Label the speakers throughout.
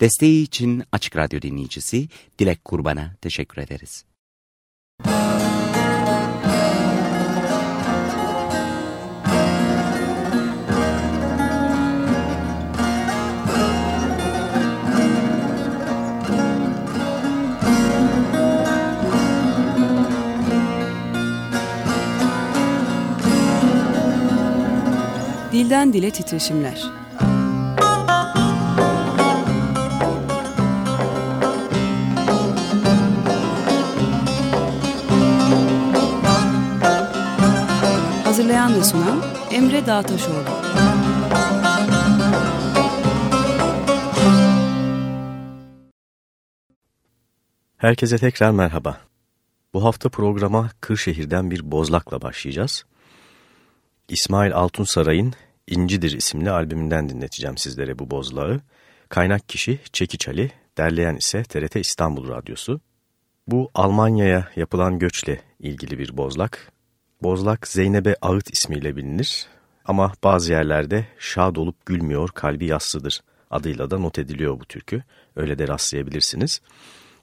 Speaker 1: Desteği için Açık Radyo dinleyicisi Dilek Kurban'a teşekkür ederiz.
Speaker 2: Dilden Dile Titreşimler Hazırlayan ve sunan Emre Dağtaşoğlu.
Speaker 3: Herkese tekrar merhaba. Bu hafta programa Kırşehir'den bir bozlakla başlayacağız. İsmail Altunsaray'ın İncidir isimli albümünden dinleteceğim sizlere bu bozlağı. Kaynak kişi Çekiç Ali, derleyen ise TRT İstanbul Radyosu. Bu Almanya'ya yapılan göçle ilgili bir bozlak. Bozlak Zeynep'e Ağıt ismiyle bilinir ama bazı yerlerde şad olup gülmüyor kalbi yassıdır adıyla da not ediliyor bu türkü. Öyle de rastlayabilirsiniz.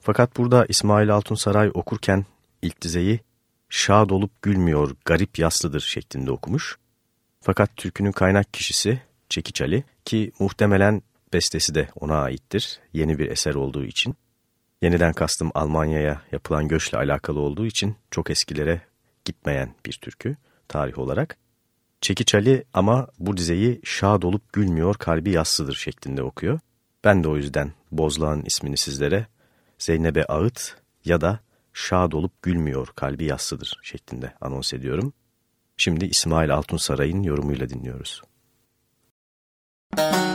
Speaker 3: Fakat burada İsmail Altunsaray okurken ilk dizeyi şad olup gülmüyor garip yaslıdır şeklinde okumuş. Fakat türkünün kaynak kişisi Çekiç Ali ki muhtemelen bestesi de ona aittir yeni bir eser olduğu için. Yeniden kastım Almanya'ya yapılan göçle alakalı olduğu için çok eskilere gitmeyen bir türkü tarih olarak. Çekiç Ali ama bu dizeyi şad olup gülmüyor kalbi yassıdır şeklinde okuyor. Ben de o yüzden Bozlağ'ın ismini sizlere Zeynep'e Ağıt ya da şad olup gülmüyor kalbi yassıdır şeklinde anons ediyorum. Şimdi İsmail Altunsaray'ın yorumuyla dinliyoruz. Müzik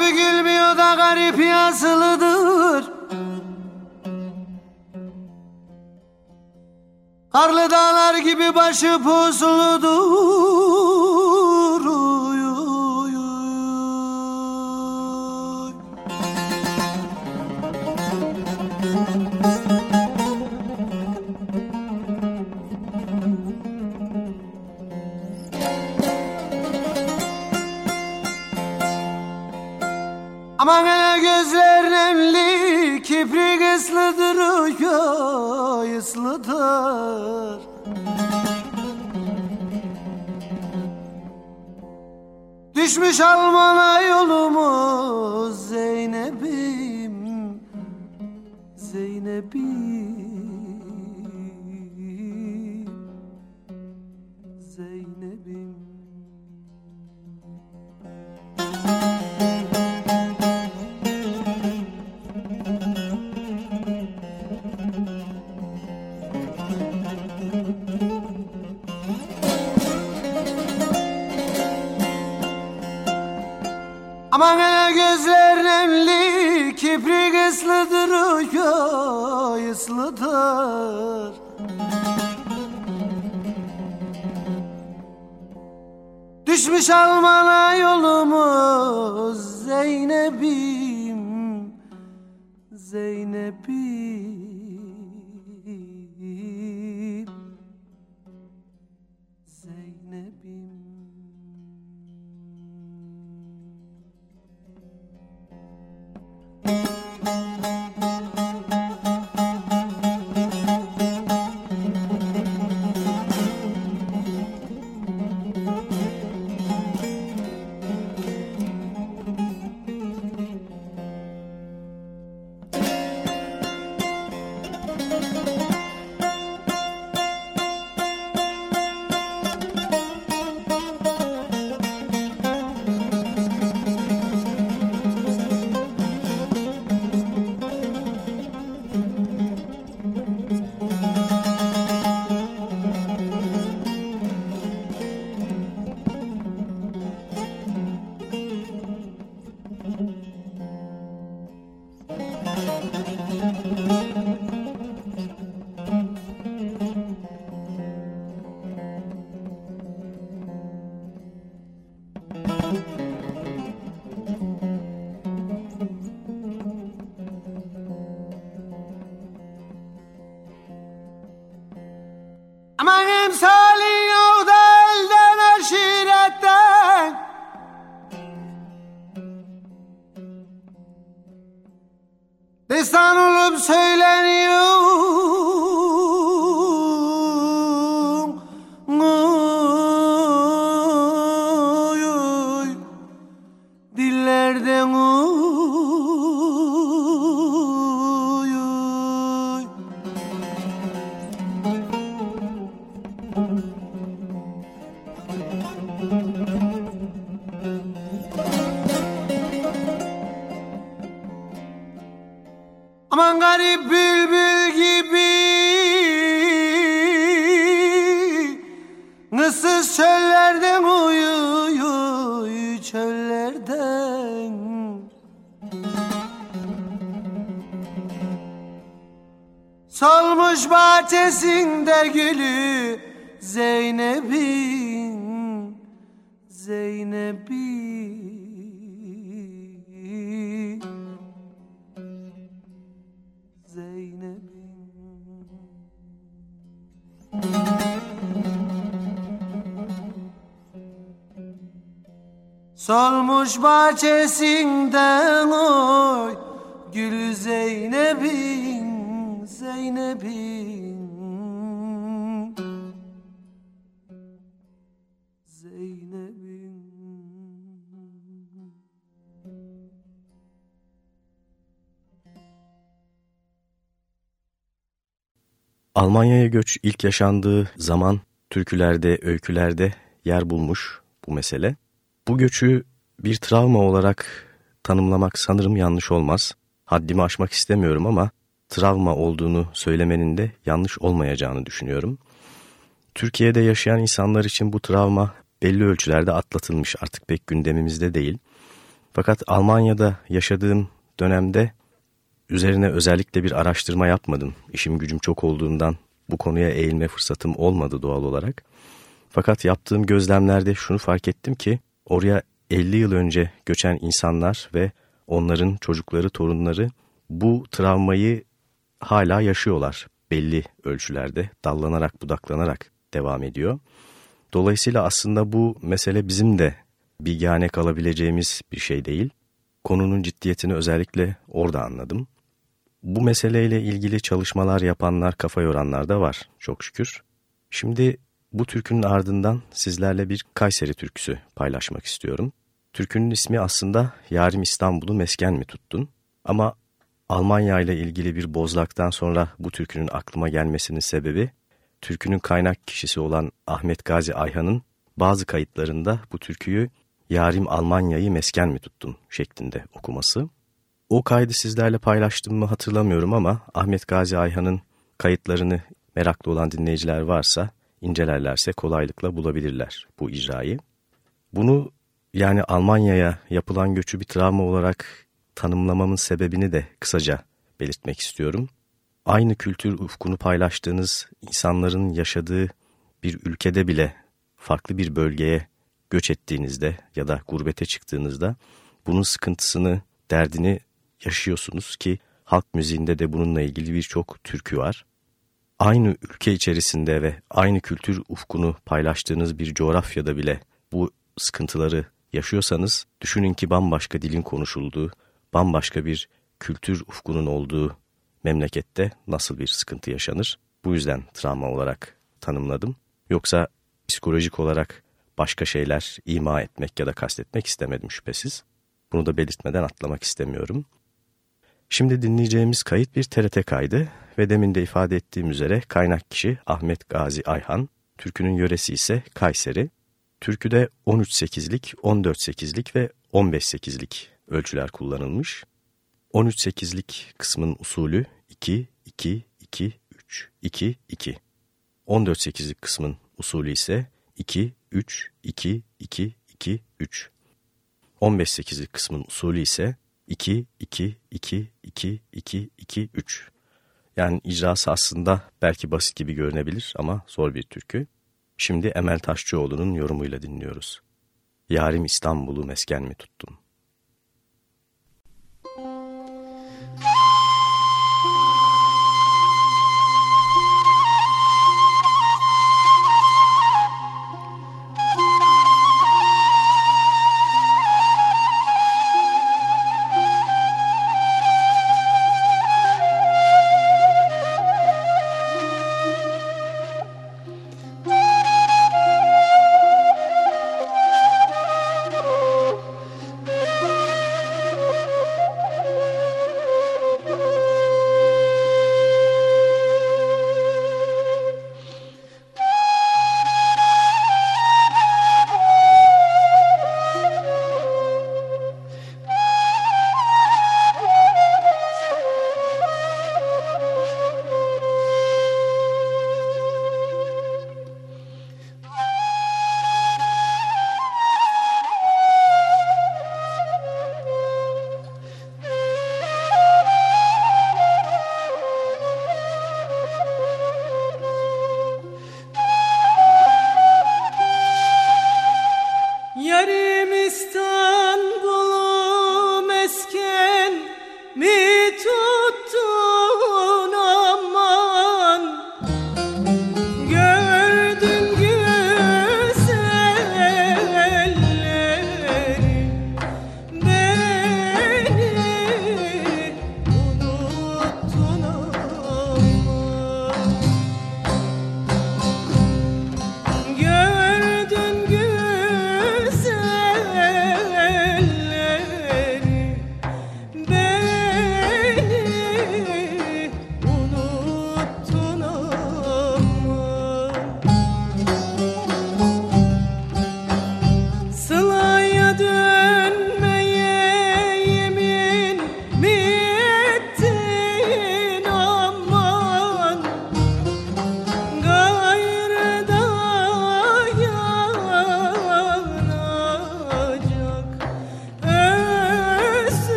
Speaker 4: Bir gülmüyor da garip yazılıdır. Karlı dağlar gibi başı pusuludur Düşmüş Alman'a yolumuz Aman hele gözler nemli Kiprik ıslıdır uy ıslıdır. Düşmüş almana yolumuz Zeynep'im Zeynep'im Solmuş bahçesinden oy Gülü Zeynep'in Zeynep'im
Speaker 3: Almanya'ya göç ilk yaşandığı zaman türkülerde, öykülerde yer bulmuş bu mesele. Bu göçü bir travma olarak tanımlamak sanırım yanlış olmaz. Haddimi aşmak istemiyorum ama travma olduğunu söylemenin de yanlış olmayacağını düşünüyorum. Türkiye'de yaşayan insanlar için bu travma belli ölçülerde atlatılmış artık pek gündemimizde değil. Fakat Almanya'da yaşadığım dönemde üzerine özellikle bir araştırma yapmadım. İşim gücüm çok olduğundan bu konuya eğilme fırsatım olmadı doğal olarak. Fakat yaptığım gözlemlerde şunu fark ettim ki oraya 50 yıl önce göçen insanlar ve onların çocukları, torunları bu travmayı hala yaşıyorlar belli ölçülerde dallanarak budaklanarak devam ediyor. Dolayısıyla aslında bu mesele bizim de bilgane kalabileceğimiz bir şey değil. Konunun ciddiyetini özellikle orada anladım. Bu meseleyle ilgili çalışmalar yapanlar, kafa yoranlar da var çok şükür. Şimdi bu türkünün ardından sizlerle bir Kayseri türküsü paylaşmak istiyorum. Türkünün ismi aslında Yarim İstanbul'u mesken mi tuttun? Ama Almanya ile ilgili bir bozlaktan sonra bu türkünün aklıma gelmesinin sebebi, türkünün kaynak kişisi olan Ahmet Gazi Ayhan'ın bazı kayıtlarında bu türküyü Yarim Almanya'yı mesken mi tuttun şeklinde okuması. O kaydı sizlerle paylaştım mı hatırlamıyorum ama Ahmet Gazi Ayhan'ın kayıtlarını meraklı olan dinleyiciler varsa incelerlerse kolaylıkla bulabilirler bu icrayı. Bunu yani Almanya'ya yapılan göçü bir travma olarak tanımlamamın sebebini de kısaca belirtmek istiyorum. Aynı kültür ufkunu paylaştığınız insanların yaşadığı bir ülkede bile farklı bir bölgeye göç ettiğinizde ya da gurbete çıktığınızda bunun sıkıntısını, derdini yaşıyorsunuz ki halk müziğinde de bununla ilgili birçok türkü var. Aynı ülke içerisinde ve aynı kültür ufkunu paylaştığınız bir coğrafyada bile bu sıkıntıları yaşıyorsanız düşünün ki bambaşka dilin konuşulduğu, bambaşka bir kültür ufkunun olduğu memlekette nasıl bir sıkıntı yaşanır? Bu yüzden travma olarak tanımladım. Yoksa psikolojik olarak başka şeyler ima etmek ya da kastetmek istemedim şüphesiz. Bunu da belirtmeden atlamak istemiyorum. Şimdi dinleyeceğimiz kayıt bir TRT kaydı ve demin de ifade ettiğim üzere kaynak kişi Ahmet Gazi Ayhan, türkünün yöresi ise Kayseri. Türküde 13-8'lik, 14-8'lik ve 15-8'lik ölçüler kullanılmış. 13-8'lik kısmın usulü 2-2-2-3, 2-2. 14-8'lik kısmın usulü ise 2-3-2-2-2-3. 15-8'lik kısmın usulü ise 2-2-2-2-2-2-3. Yani icrası aslında belki basit gibi görünebilir ama zor bir türkü. Şimdi Emel Taşçıoğlu'nun yorumuyla dinliyoruz. Yarim İstanbul'u mesken mi tuttum?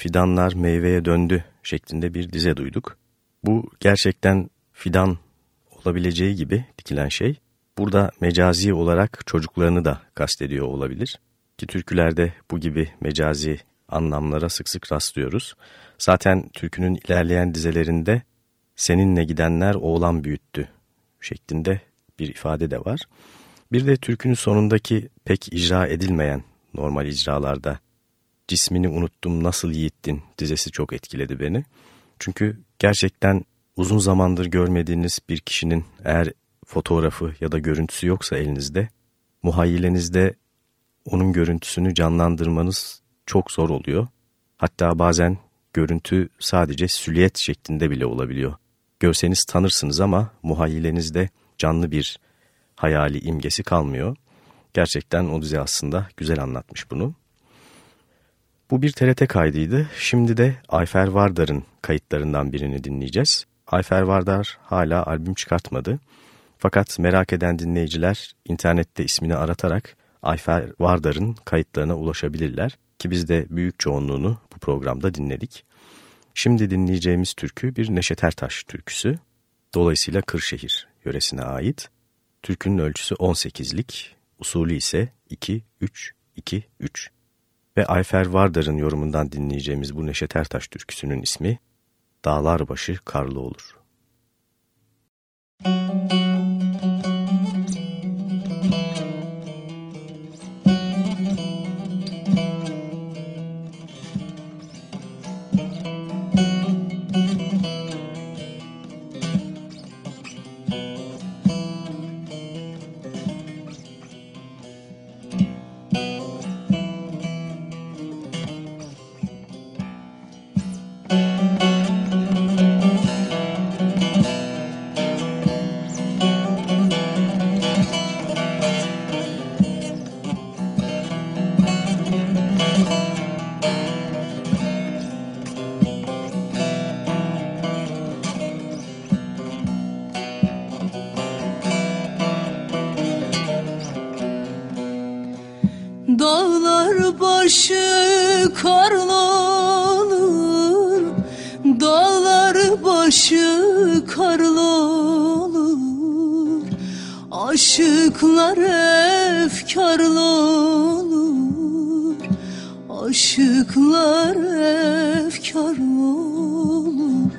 Speaker 3: Fidanlar meyveye döndü şeklinde bir dize duyduk. Bu gerçekten fidan olabileceği gibi dikilen şey. Burada mecazi olarak çocuklarını da kastediyor olabilir. Ki türkülerde bu gibi mecazi anlamlara sık sık rastlıyoruz. Zaten türkünün ilerleyen dizelerinde seninle gidenler oğlan büyüttü şeklinde bir ifade de var. Bir de türkünün sonundaki pek icra edilmeyen normal icralarda cismini unuttum nasıl yiğittin dizesi çok etkiledi beni. Çünkü gerçekten uzun zamandır görmediğiniz bir kişinin eğer fotoğrafı ya da görüntüsü yoksa elinizde, muhayyilenizde onun görüntüsünü canlandırmanız çok zor oluyor. Hatta bazen görüntü sadece süliyet şeklinde bile olabiliyor. Görseniz tanırsınız ama muhayyilenizde canlı bir hayali imgesi kalmıyor. Gerçekten o dizi aslında güzel anlatmış bunu. Bu bir TRT kaydıydı. Şimdi de Ayfer Vardar'ın kayıtlarından birini dinleyeceğiz. Ayfer Vardar hala albüm çıkartmadı. Fakat merak eden dinleyiciler internette ismini aratarak Ayfer Vardar'ın kayıtlarına ulaşabilirler. Ki biz de büyük çoğunluğunu bu programda dinledik. Şimdi dinleyeceğimiz türkü bir Neşet Ertaş türküsü. Dolayısıyla Kırşehir yöresine ait. Türkünün ölçüsü 18'lik, usulü ise 2-3-2-3. Ve Ayfer Vardar'ın yorumundan dinleyeceğimiz bu Neşet Ertaş türküsünün ismi Dağlar Başı Karlı Olur. Müzik
Speaker 4: Aşıklar efkarlı olur Aşıklar efkarlı olur.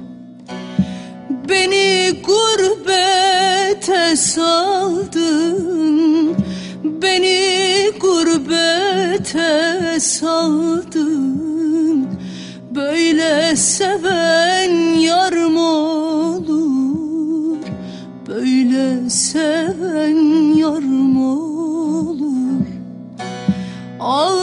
Speaker 4: Beni gurbete saldın Beni gurbete saldın. Böyle seven yarım olur Böyle seven all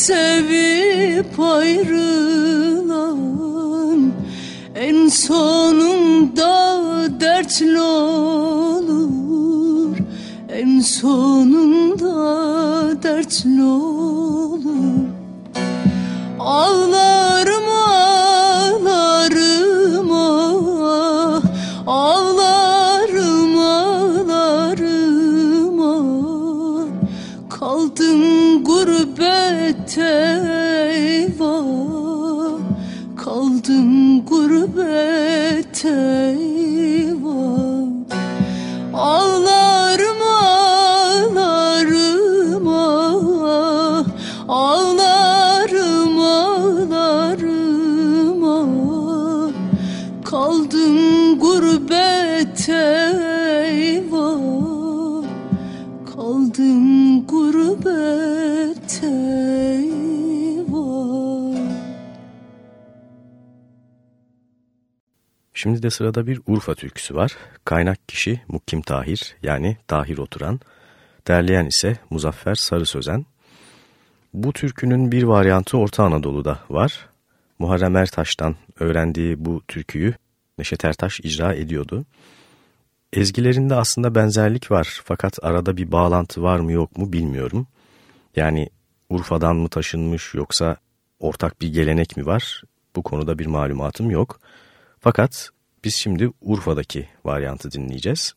Speaker 4: Sevip ayrılan En sonunda dertli olur. En sonunda dertli olur. Ağlarım
Speaker 5: Şimdi de sırada bir Urfa türküsü var. Kaynak kişi Mukkim Tahir yani Tahir Oturan. Derleyen ise Muzaffer Sarı Sözen. Bu türkünün bir varyantı Orta Anadolu'da var. Muharrem Ertaş'tan öğrendiği bu türküyü Neşet Ertaş icra ediyordu. Ezgilerinde aslında benzerlik var fakat arada bir bağlantı var mı yok mu bilmiyorum. Yani Urfa'dan mı taşınmış yoksa ortak bir gelenek mi var? Bu konuda bir malumatım yok. Fakat biz şimdi Urfa'daki varyantı dinleyeceğiz.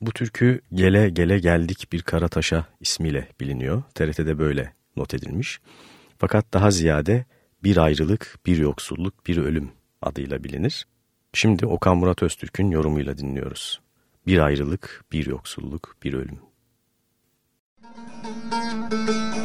Speaker 5: Bu türkü Gele Gele Geldik Bir Karataş'a ismiyle biliniyor. TRT'de böyle not edilmiş. Fakat daha ziyade bir ayrılık, bir yoksulluk, bir ölüm adıyla bilinir. Şimdi Okan Murat Öztürk'ün yorumuyla dinliyoruz. Bir ayrılık, bir yoksulluk, bir ölüm. Müzik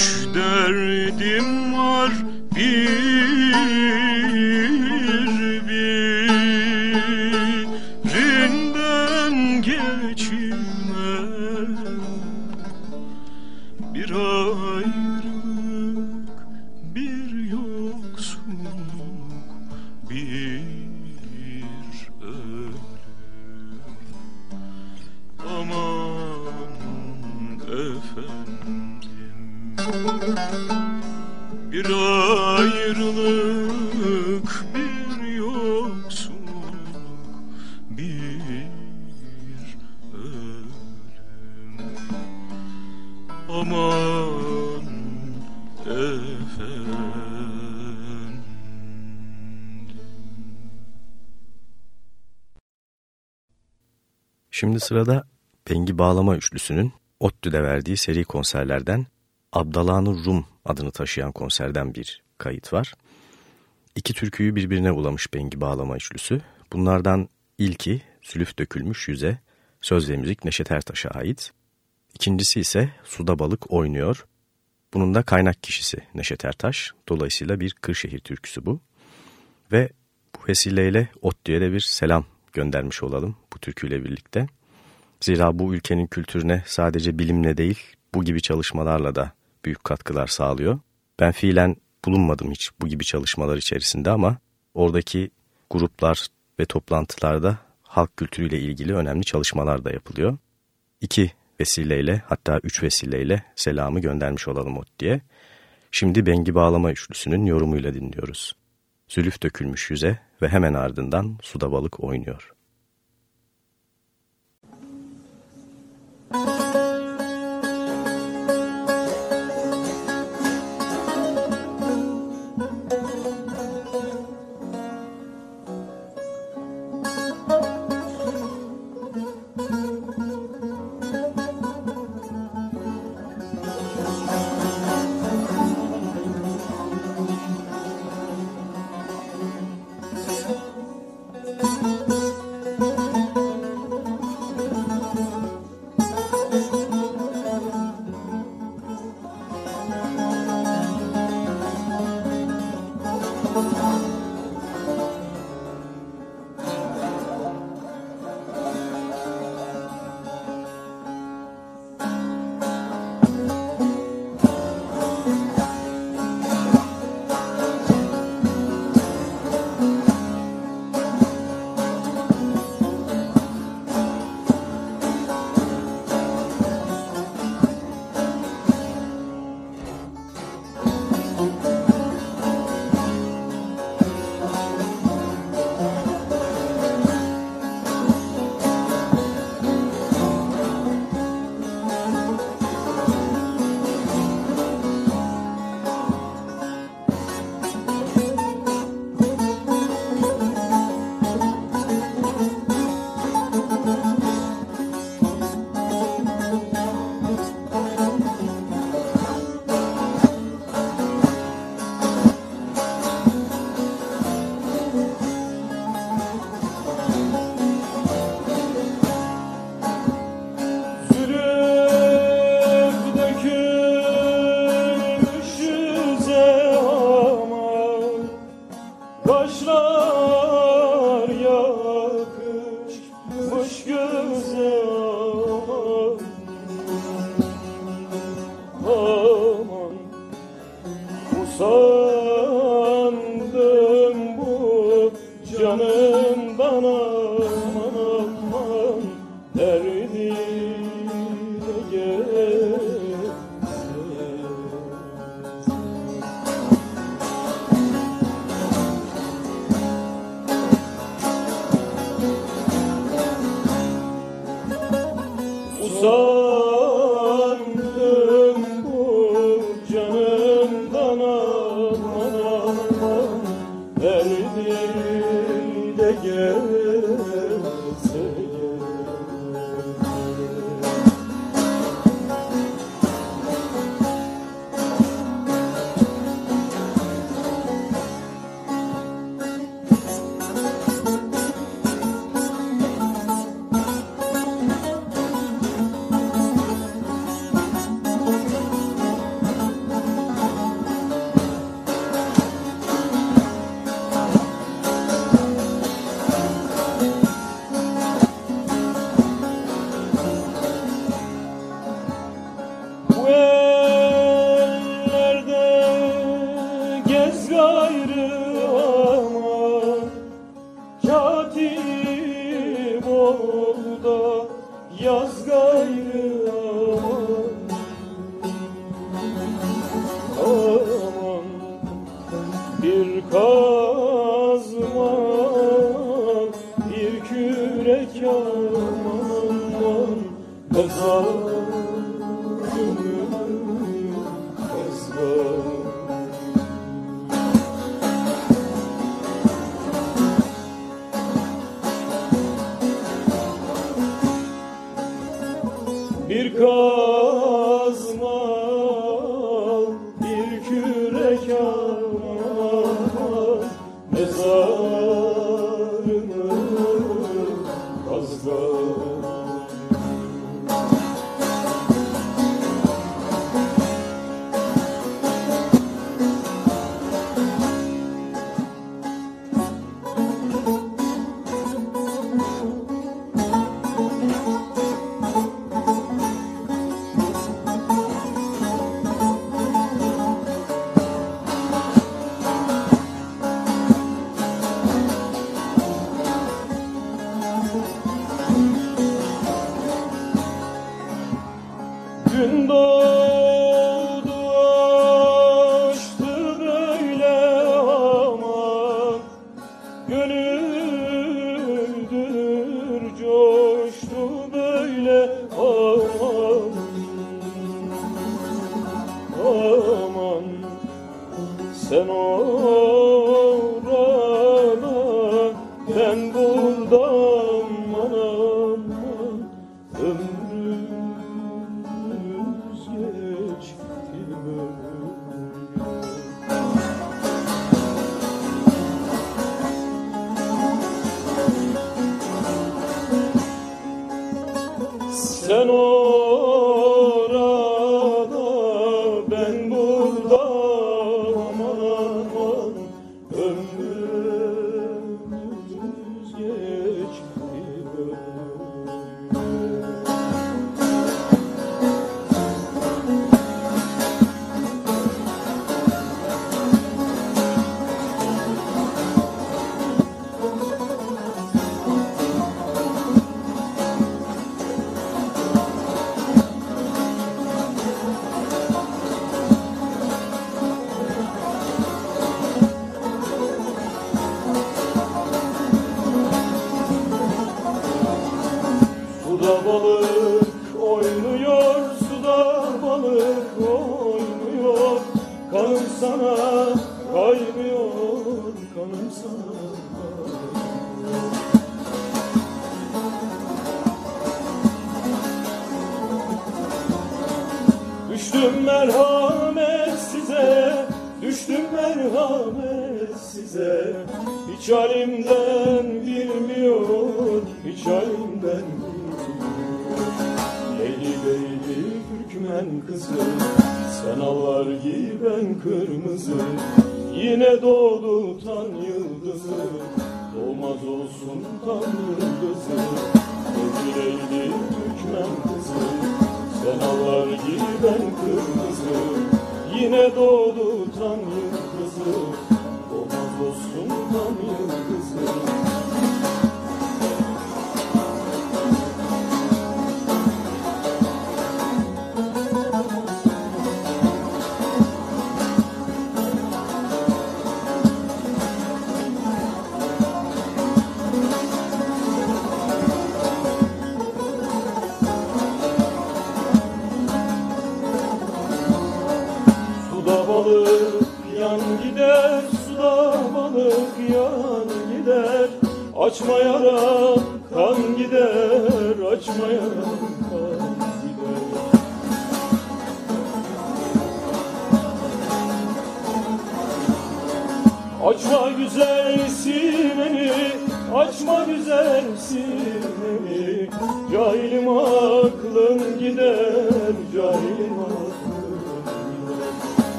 Speaker 6: bir
Speaker 5: sırada Bengi Bağlama Üçlüsü'nün ODTÜ'de verdiği seri konserlerden Abdalanı Rum adını taşıyan konserden bir kayıt var. İki türküyü birbirine bulamış Bengi Bağlama Üçlüsü. Bunlardan ilki Sülüf Dökülmüş Yüze, söz ve müzik Neşet Ertaş'a ait. İkincisi ise Suda Balık Oynuyor. Bunun da kaynak kişisi Neşet Ertaş. Dolayısıyla bir Kırşehir türküsü bu. Ve bu vesileyle ODTÜ'ye de bir selam göndermiş olalım bu türküyle birlikte. Zira bu ülkenin kültürüne sadece bilimle değil bu gibi çalışmalarla da büyük katkılar sağlıyor. Ben fiilen bulunmadım hiç bu gibi çalışmalar içerisinde ama oradaki gruplar ve toplantılarda halk kültürüyle ilgili önemli çalışmalar da yapılıyor. İki vesileyle hatta üç vesileyle selamı göndermiş olalım ot diye. Şimdi Bengi Bağlama Üçlüsü'nün yorumuyla dinliyoruz. Zülüf dökülmüş yüze ve hemen ardından suda balık oynuyor. Orada yıldızı. Leyli leyli Türkmen kızı, sen allar giy ben kırmızı Yine doğdu tan yıldızı Doğmaz olsun tan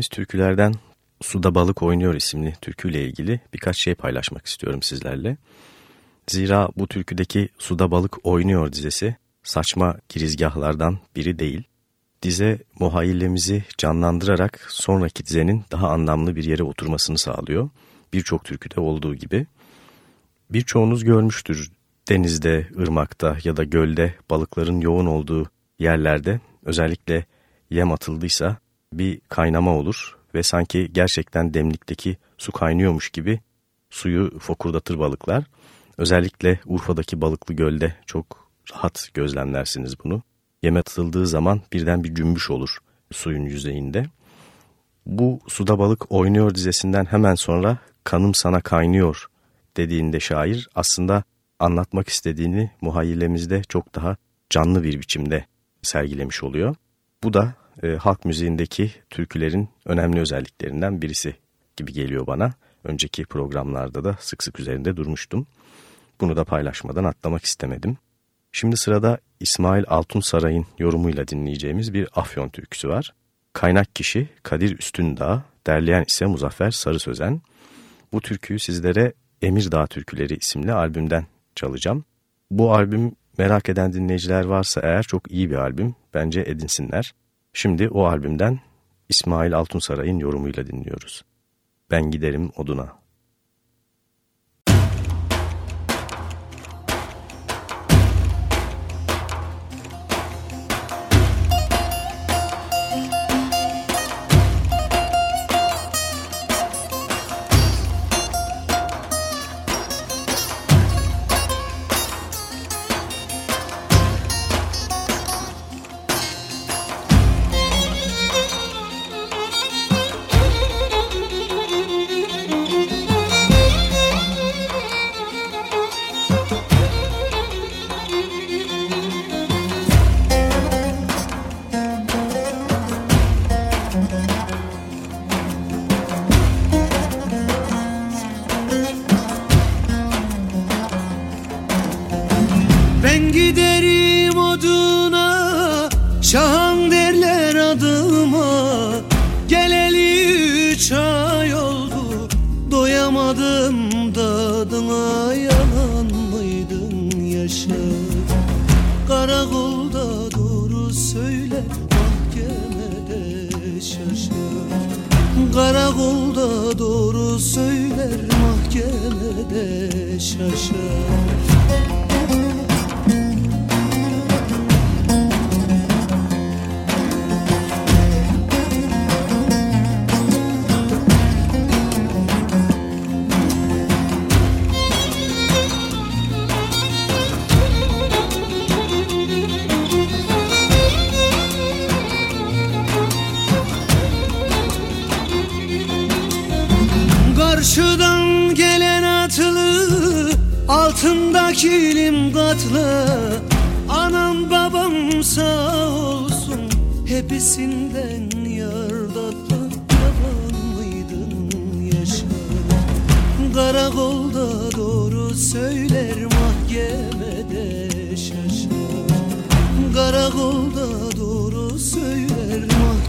Speaker 3: Dinlediğimiz türkülerden Suda Balık Oynuyor isimli türküyle ilgili birkaç şey paylaşmak istiyorum sizlerle. Zira bu türküdeki Suda Balık Oynuyor dizesi saçma girizgahlardan biri değil. Dize muhayyilemizi canlandırarak sonraki dizenin daha anlamlı bir yere oturmasını sağlıyor. Birçok türküde olduğu gibi. Birçoğunuz görmüştür denizde, ırmakta ya da gölde balıkların yoğun olduğu yerlerde özellikle yem atıldıysa bir kaynama olur ve sanki gerçekten demlikteki su kaynıyormuş gibi suyu fokurdatır balıklar. Özellikle Urfa'daki balıklı gölde çok rahat gözlemlersiniz bunu. Yem atıldığı zaman birden bir cümbüş olur suyun yüzeyinde. Bu suda balık oynuyor dizesinden hemen sonra kanım sana kaynıyor dediğinde şair aslında anlatmak istediğini muhayyilemizde çok daha canlı bir biçimde sergilemiş oluyor. Bu da e, halk müziğindeki türkülerin önemli özelliklerinden birisi gibi geliyor bana. Önceki programlarda da sık sık üzerinde durmuştum. Bunu da paylaşmadan atlamak istemedim. Şimdi sırada İsmail Altun Saray'ın yorumuyla dinleyeceğimiz bir Afyon türküsü var. Kaynak kişi Kadir Üstündağ, derleyen ise Muzaffer Sarı Sözen. Bu türküyü sizlere Emirdağ Türküleri isimli albümden çalacağım. Bu albüm merak eden dinleyiciler varsa eğer çok iyi bir albüm. Bence edinsinler. Şimdi o albümden İsmail Altunsaray'ın yorumuyla dinliyoruz. Ben giderim oduna.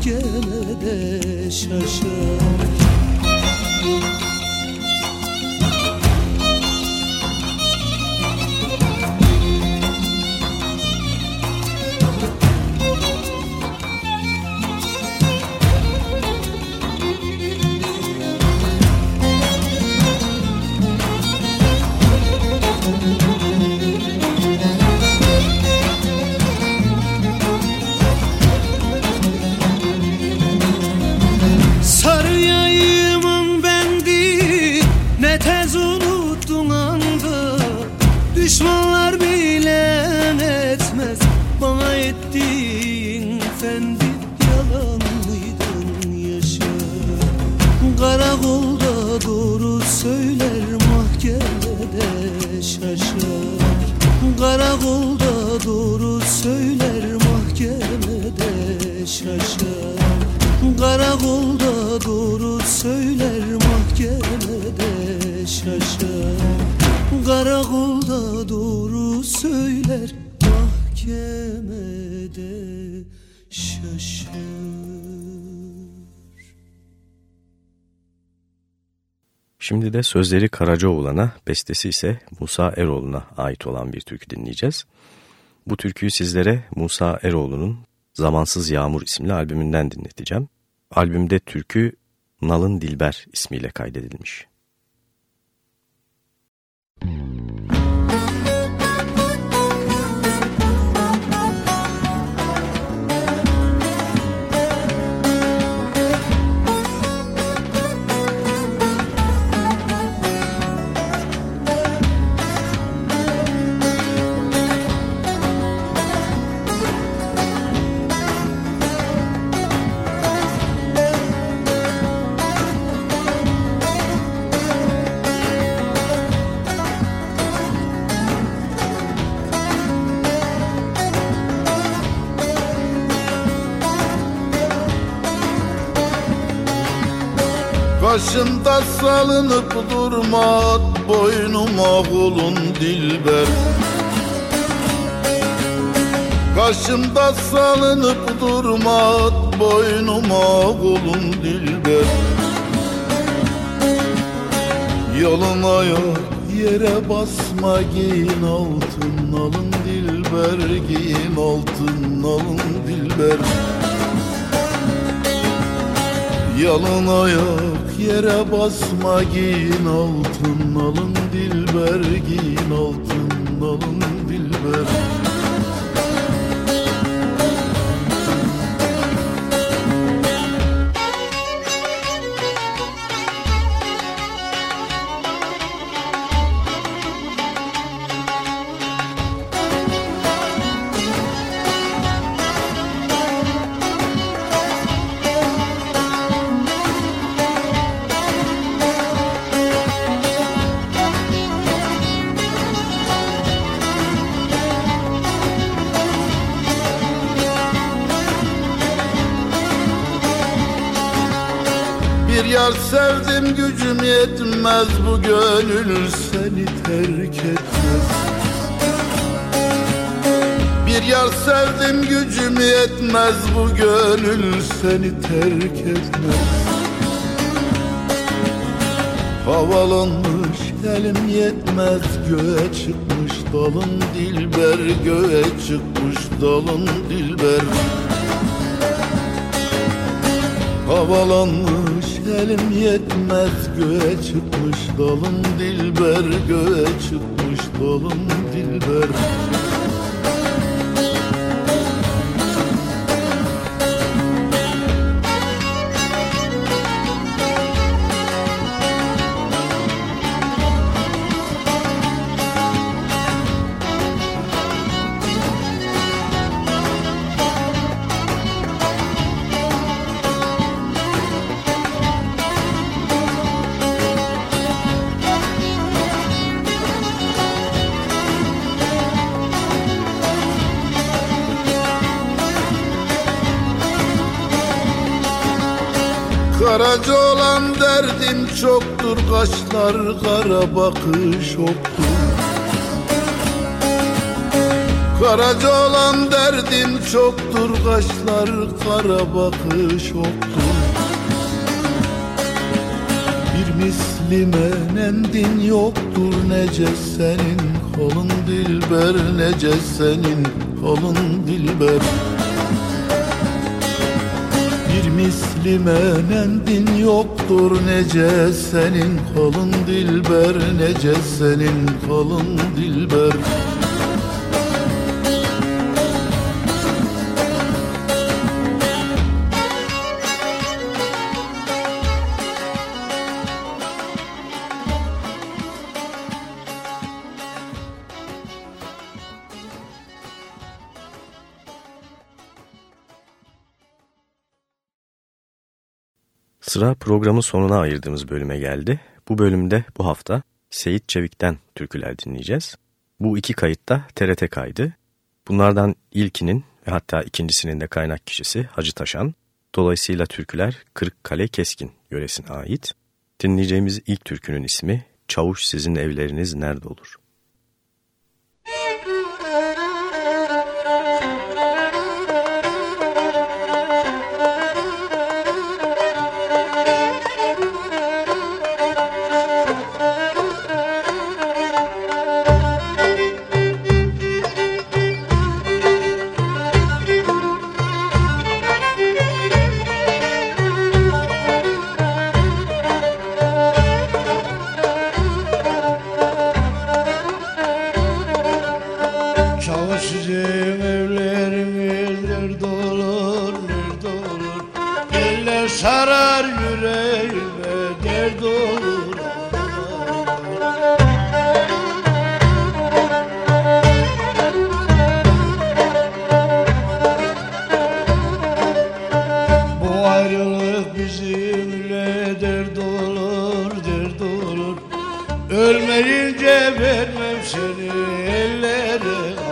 Speaker 4: Söyler Mahkemede şaşar
Speaker 3: Şimdi de sözleri Karacaoğlan'a, bestesi ise Musa Eroğlu'na ait olan bir türkü dinleyeceğiz. Bu türküyü sizlere Musa Eroğlu'nun Zamansız Yağmur isimli albümünden dinleteceğim. Albümde türkü Nalın Dilber ismiyle kaydedilmiş.
Speaker 7: Başımda salınıp durma boynuma kulun dilber. Kaşımda salınıp durma boynuma kulun dilber. Yoluna yok yere basma giyin altın alın dilber Giyin altın alın dilber. Yalına yok yere basma giyin altın alın dilber Giyin altın alın dilber gücüm yetmez bu gönül seni terk etmez. Bir yar sevdim gücüm yetmez bu gönül seni terk etmez. Havalanmış elim yetmez göğe çıkmış dalın dilber Göğe çıkmış dalın dilber. Havalanmış elim yetmez göğe çıkmış dalın dilber Göğe çıkmış dalın dilber çoktur Kaşlar kara bakış oktur Karaca olan derdim çoktur Kaşlar kara bakış oktur Bir mislime nendin yoktur Nece senin kolun dilber Nece senin kolun dilber mislime nendin yoktur nece senin kolun dilber nece senin kolun dilber
Speaker 3: Sıra programın sonuna ayırdığımız bölüme geldi. Bu bölümde bu hafta Seyit Çevik'ten türküler dinleyeceğiz. Bu iki kayıtta TRT kaydı. Bunlardan ilkinin ve hatta ikincisinin de kaynak kişisi Hacı Taşan. Dolayısıyla türküler Kırıkkale Keskin yöresine ait. Dinleyeceğimiz ilk türkünün ismi Çavuş Sizin Evleriniz Nerede Olur?
Speaker 8: Ellere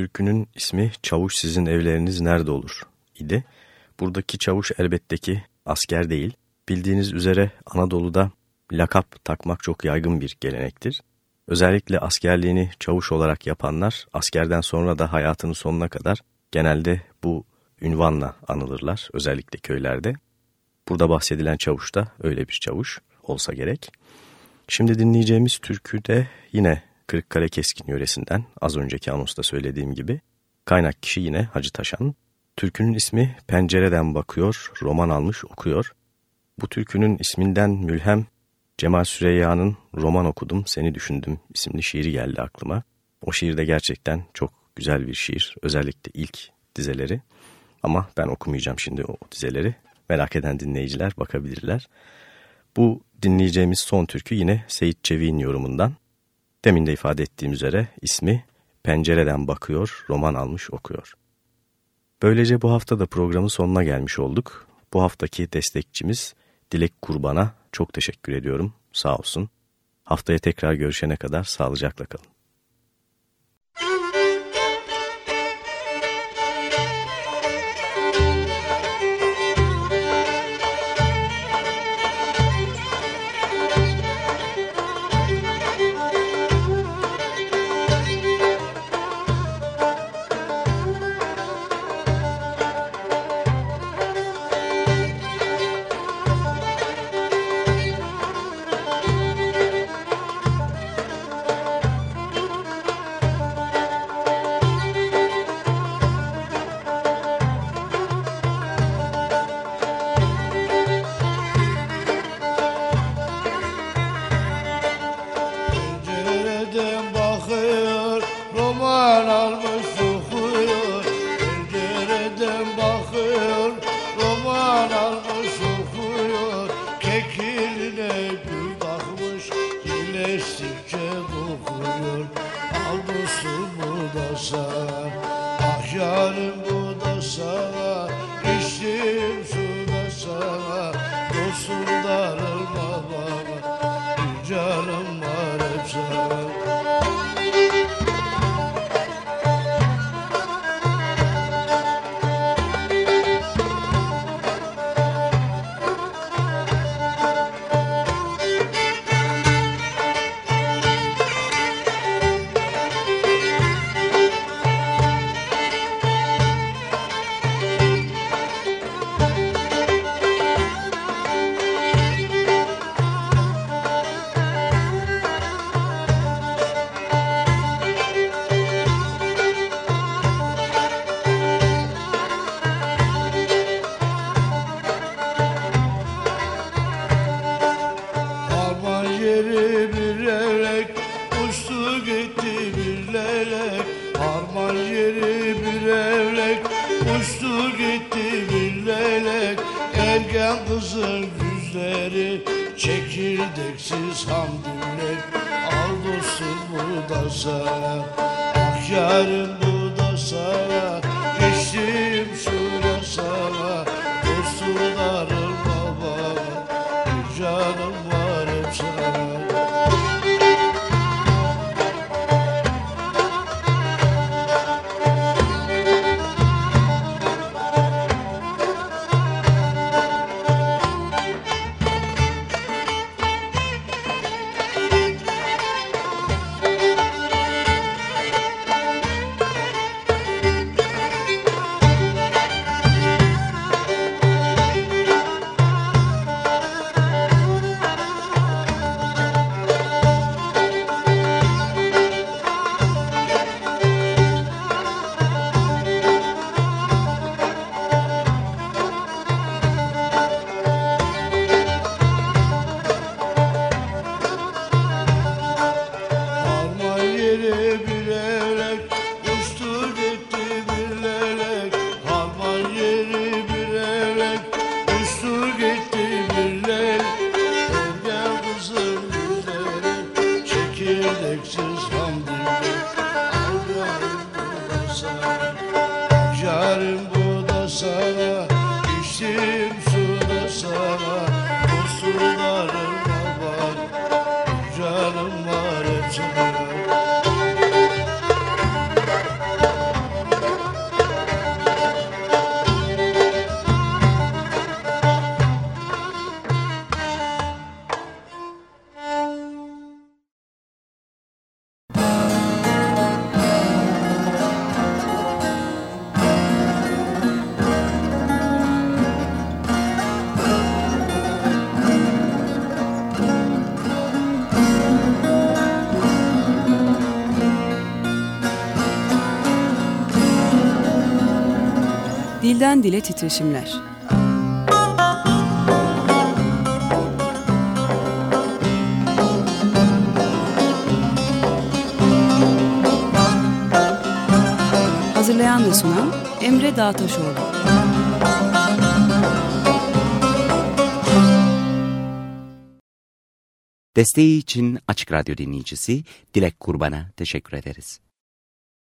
Speaker 3: türkünün ismi Çavuş Sizin Evleriniz Nerede Olur idi. Buradaki çavuş elbette ki asker değil. Bildiğiniz üzere Anadolu'da lakap takmak çok yaygın bir gelenektir. Özellikle askerliğini çavuş olarak yapanlar askerden sonra da hayatının sonuna kadar genelde bu ünvanla anılırlar özellikle köylerde. Burada bahsedilen çavuş da öyle bir çavuş olsa gerek. Şimdi dinleyeceğimiz türkü de yine Kırıkkale Keskin yöresinden az önceki anonsta söylediğim gibi. Kaynak kişi yine Hacı Taşan. Türkünün ismi Pencereden Bakıyor, roman almış okuyor. Bu türkünün isminden mülhem Cemal Süreyya'nın Roman Okudum Seni Düşündüm isimli şiiri geldi aklıma. O şiir de gerçekten çok güzel bir şiir. Özellikle ilk dizeleri. Ama ben okumayacağım şimdi o dizeleri. Merak eden dinleyiciler bakabilirler. Bu dinleyeceğimiz son türkü yine Seyit Çevik'in yorumundan. Demin de ifade ettiğim üzere ismi Pencereden Bakıyor, roman almış okuyor. Böylece bu hafta da programın sonuna gelmiş olduk. Bu haftaki destekçimiz Dilek Kurban'a çok teşekkür ediyorum. Sağ olsun. Haftaya tekrar görüşene kadar sağlıcakla kalın.
Speaker 8: Canım
Speaker 2: Dilden dile titreşimler. Hazırlayan ve sunan Emre Dağtaşoğlu.
Speaker 1: Desteği için Açık Radyo dinleyicisi Dilek Kurban'a teşekkür ederiz.